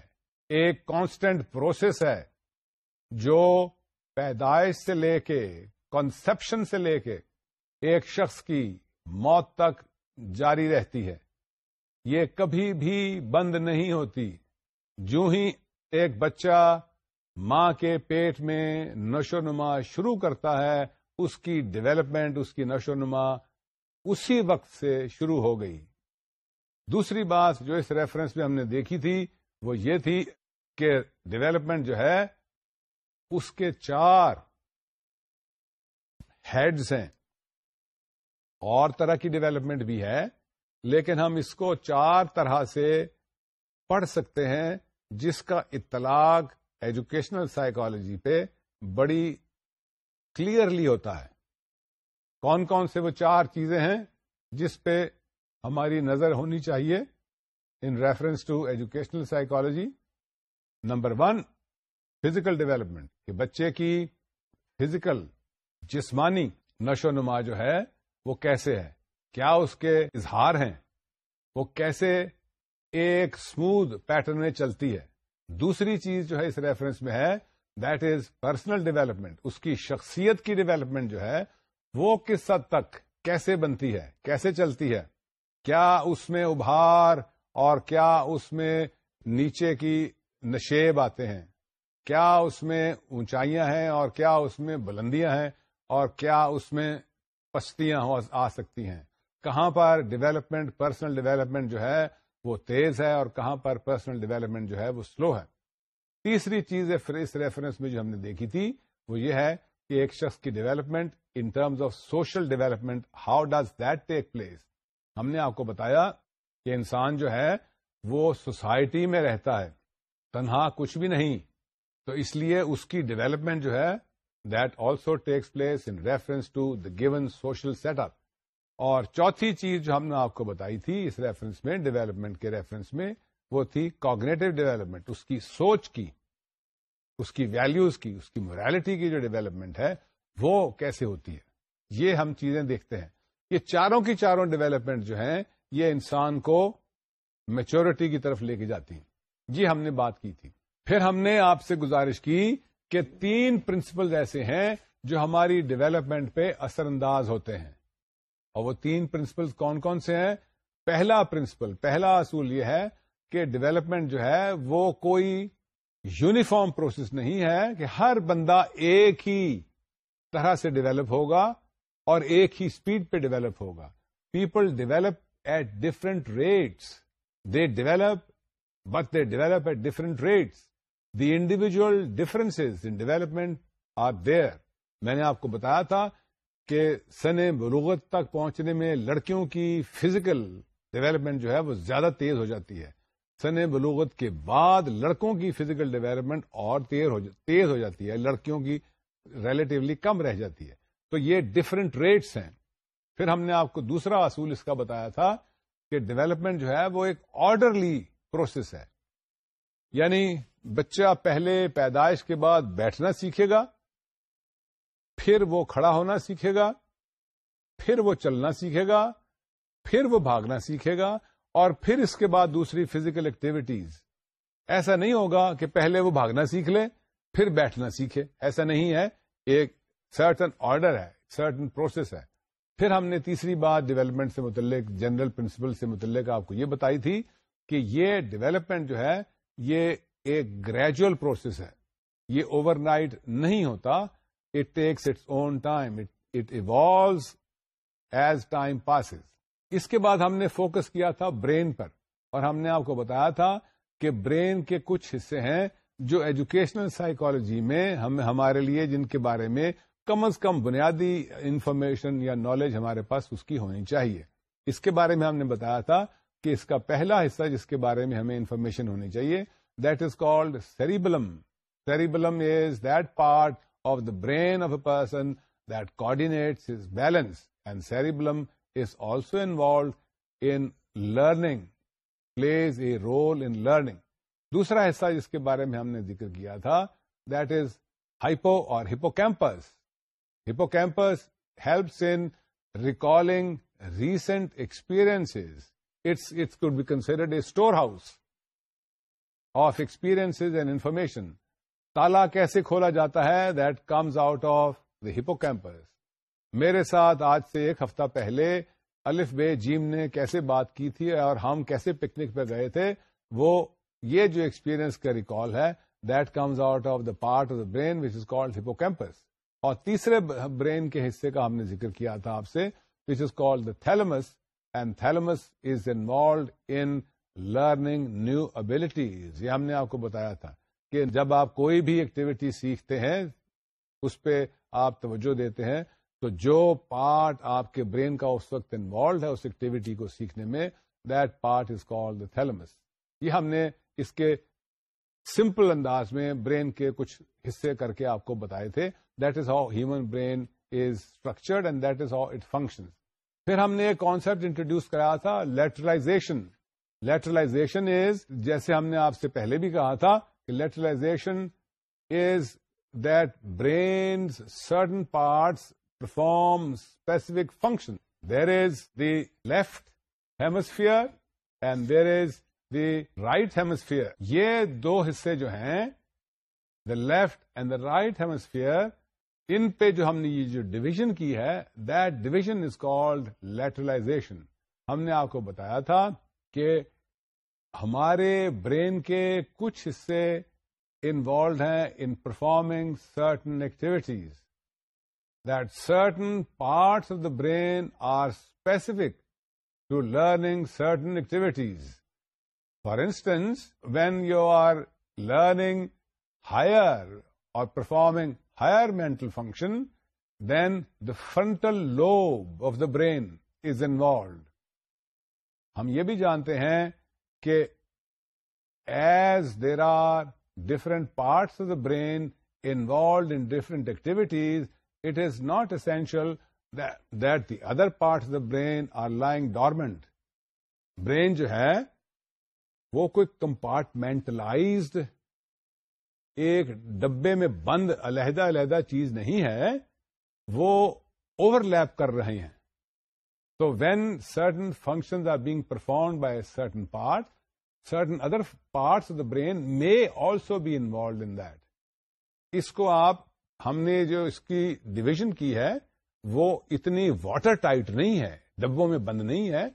ایک کانسٹنٹ پروسیس ہے جو پیدائش سے لے کے کنسپشن سے لے کے ایک شخص کی موت تک جاری رہتی ہے یہ کبھی بھی بند نہیں ہوتی جو ہی ایک بچہ ماں کے پیٹ میں نشو نما شروع کرتا ہے اس کی ڈیولپمنٹ اس کی نشو نما اسی وقت سے شروع ہو گئی دوسری بات جو اس ریفرنس میں ہم نے دیکھی تھی وہ یہ تھی کہ ڈیولپمنٹ جو ہے اس کے چار ہیڈز ہیں اور طرح کی ڈیولپمنٹ بھی ہے لیکن ہم اس کو چار طرح سے پڑھ سکتے ہیں جس کا اطلاق ایجوکیشنل سائیکالوجی پہ بڑی کلیئرلی ہوتا ہے کون کون سے وہ چار چیزیں ہیں جس پہ ہماری نظر ہونی چاہیے in reference to educational psychology number one physical development کہ بچے کی فزیکل جسمانی نشو نما جو ہے وہ کیسے ہے کیا اس کے اظہار ہیں وہ کیسے ایک اسموتھ پیٹرن میں چلتی ہے دوسری چیز جو ہے اس ریفرنس میں ہے دیٹ از پرسنل ڈیولپمنٹ اس کی شخصیت کی ڈیولپمنٹ جو ہے وہ کس حد تک کیسے بنتی ہے کیسے چلتی ہے کیا اس میں ابھار اور کیا اس میں نیچے کی نشیب آتے ہیں کیا اس میں اونچائیاں ہیں اور کیا اس میں بلندیاں ہیں اور کیا اس میں پستیاں آ سکتی ہیں کہاں پر ڈیولپمنٹ پرسنل ڈیولپمنٹ جو ہے وہ تیز ہے اور کہاں پر پرسنل ڈیولپمنٹ جو ہے وہ سلو ہے تیسری چیز اس ریفرنس میں جو ہم نے دیکھی تھی وہ یہ ہے کہ ایک شخص کی development in terms of social development how does that take place ہم نے آپ کو بتایا کہ انسان جو ہے وہ سوسائٹی میں رہتا ہے تنہا کچھ بھی نہیں تو اس لیے اس کی ڈیولپمنٹ جو ہے that also takes place in reference to the given social set up اور چوتھی چیز جو ہم نے آپ کو بتائی تھی اس ریفرنس میں ڈیولپمنٹ کے ریفرنس میں وہ تھی کاگنیٹو ڈیولپمنٹ اس کی سوچ کی اس کی ویلوز کی اس کی مورالٹی کی جو ڈیولپمنٹ ہے وہ کیسے ہوتی ہے یہ ہم چیزیں دیکھتے ہیں یہ چاروں کی چاروں ڈیولپمنٹ جو ہیں یہ انسان کو میچورٹی کی طرف لے کے جاتی ہیں یہ جی ہم نے بات کی تھی پھر ہم نے آپ سے گزارش کی کہ تین پرنسپل ایسے ہیں جو ہماری ڈیویلپمنٹ پہ اثر انداز ہوتے ہیں اور وہ تین پرنسپل کون کون سے ہیں پہلا پرنسپل پہلا اصول یہ ہے کہ ڈیولپمنٹ جو ہے وہ کوئی یونیفارم پروسیس نہیں ہے کہ ہر بندہ ایک ہی طرح سے ڈیویلپ ہوگا اور ایک ہی اسپیڈ پہ ڈیویلپ ہوگا people develop at different rates they develop but they develop at different rates the individual difference in development are there میں نے آپ کو بتایا تھا کہ سن بلوغت تک پہنچنے میں لڑکیوں کی فزیکل ڈیولپمنٹ جو ہے وہ زیادہ تیز ہو جاتی ہے سن بلوغت کے بعد لڑکوں کی فزیکل ڈیولپمنٹ اور تیز ہو جاتی ہے لڑکیوں کی ریلیٹیولی کم رہ جاتی ہے تو یہ ڈفرینٹ ریٹس ہیں پھر ہم نے آپ کو دوسرا اصول اس کا بتایا تھا کہ ڈیولپمنٹ جو ہے وہ ایک آرڈرلی پروسیس ہے یعنی بچہ پہلے پیدائش کے بعد بیٹھنا سیکھے گا پھر وہ کھڑا ہونا سیکھے گا پھر وہ چلنا سیکھے گا پھر وہ بھاگنا سیکھے گا اور پھر اس کے بعد دوسری فزیکل ایکٹیویٹیز ایسا نہیں ہوگا کہ پہلے وہ بھاگنا سیکھ لے پھر بیٹھنا سیکھے ایسا نہیں ہے ایک سرٹن آرڈر ہے سرٹن پروسیس ہے پھر ہم نے تیسری بات ڈیولپمنٹ سے متعلق جنرل پرنسپل سے متعلق آپ کو یہ بتائی تھی کہ یہ ڈیولپمنٹ جو ہے یہ ایک گریجل پروسیس ہے یہ اوور نائٹ نہیں ہوتا it takes its own time it evolves as time passes اس کے بعد ہم نے فوکس کیا تھا برین پر اور ہم نے آپ کو بتایا تھا کہ برین کے کچھ حصے ہیں جو ایجوکیشنل سائیکالوجی میں ہم ہمارے لیے جن کے بارے میں کم از کم بنیادی انفارمیشن یا نالج ہمارے پاس اس کی ہونی چاہیے اس کے بارے میں ہم نے بتایا تھا کہ اس کا پہلا حصہ جس کے بارے میں ہمیں انفارمیشن ہونی چاہیے م cerebellum is that part of the brain of a person that coordinate is balance and cerebellum is also involved in learning plays a role in learning دوسرا حصہ جس کے بارے میں ہم نے ذکر کیا تھا دیٹ از ہائپو اور hippocampus hippocampus helps in recalling recent experience it's it's could be considered a storehouse of experience and information تالا کیسے کھولا جاتا ہے that comes out of the hippocampus میرے ساتھ آج سے ایک ہفتہ پہلے الف بے جیم نے کیسے بات کی تھی اور ہم کیسے پکنک پہ گئے تھے وہ یہ جو ایکسپیرئنس کا ریکال ہے that comes out of the part of the brain which is called hippocampus اور تیسرے برین کے حصے کا ہم نے ذکر کیا تھا آپ سے which is called the thalamus and thalamus is involved in learning new abilities یہ ہم نے آپ کو بتایا تھا کہ جب آپ کوئی بھی ایکٹیویٹی سیکھتے ہیں اس پہ آپ توجہ دیتے ہیں تو جو پارٹ آپ کے برین کا اس وقت انوالوڈ ہے اس ایکٹیویٹی کو سیکھنے میں دیٹ پارٹ از کال یہ ہم نے اس کے سمپل انداز میں برین کے کچھ حصے کر کے آپ کو بتائے تھے that is how human brain is structured and that is how it function پھر ہم نے ایک کانسپٹ انٹروڈیوس کرایا تھا لیٹرلائزیشن لیٹرلائزیشن از جیسے ہم نے آپ سے پہلے بھی کہا تھا کہ lateralization is that brains certain parts perform specific function there is the left hemisphere and there is the right hemisphere یہ دو حصے جو ہیں the left and the right hemisphere ان پہ جو ہم نے یہ جو ڈویژن کی ہے that division is called lateralization ہم نے آپ کو بتایا تھا کہ ہمارے برین کے کچھ حصے انوالوڈ ہیں in performing certain activities that certain parts of the brain are specific to learning certain activities for instance when you are learning higher or performing higher mental function then the frontal lobe of the brain is involved ہم یہ بھی جانتے ہیں کہ as there are different parts of the brain involved in different activities it is not essential that the other parts of the brain are lying dormant brain جو ہے وہ کوئی کمپارٹمنٹلائزڈ ایک ڈبے میں بند علیحدہ علیحدہ چیز نہیں ہے وہ اوور لیپ کر رہے ہیں So when certain functions are being performed by a certain part, certain other parts of the brain may also be involved in that. اس کو آپ ہم نے جو اس کی ڈویژن کی ہے وہ اتنی واٹر ٹائٹ نہیں ہے ڈبوں میں بند نہیں ہے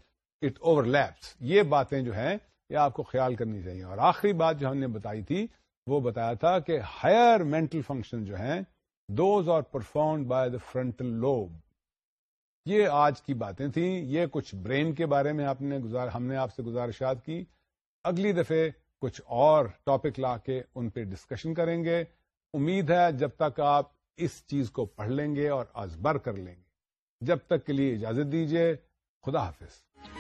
اٹ اوور لیپس یہ باتیں جو ہیں یہ آپ کو خیال کرنی چاہیے اور آخری بات جو ہم نے بتائی تھی وہ بتایا تھا کہ ہائر مینٹل فنکشن جو ہیں those are perform by the frontal lobe یہ آج کی باتیں تھیں یہ کچھ برین کے بارے میں آپ نے گزار ہم نے آپ سے گزارشات کی اگلی دفعہ کچھ اور ٹاپک لا کے ان پہ ڈسکشن کریں گے امید ہے جب تک آپ اس چیز کو پڑھ لیں گے اور ازبر کر لیں گے جب تک کے لیے اجازت دیجیے خدا حافظ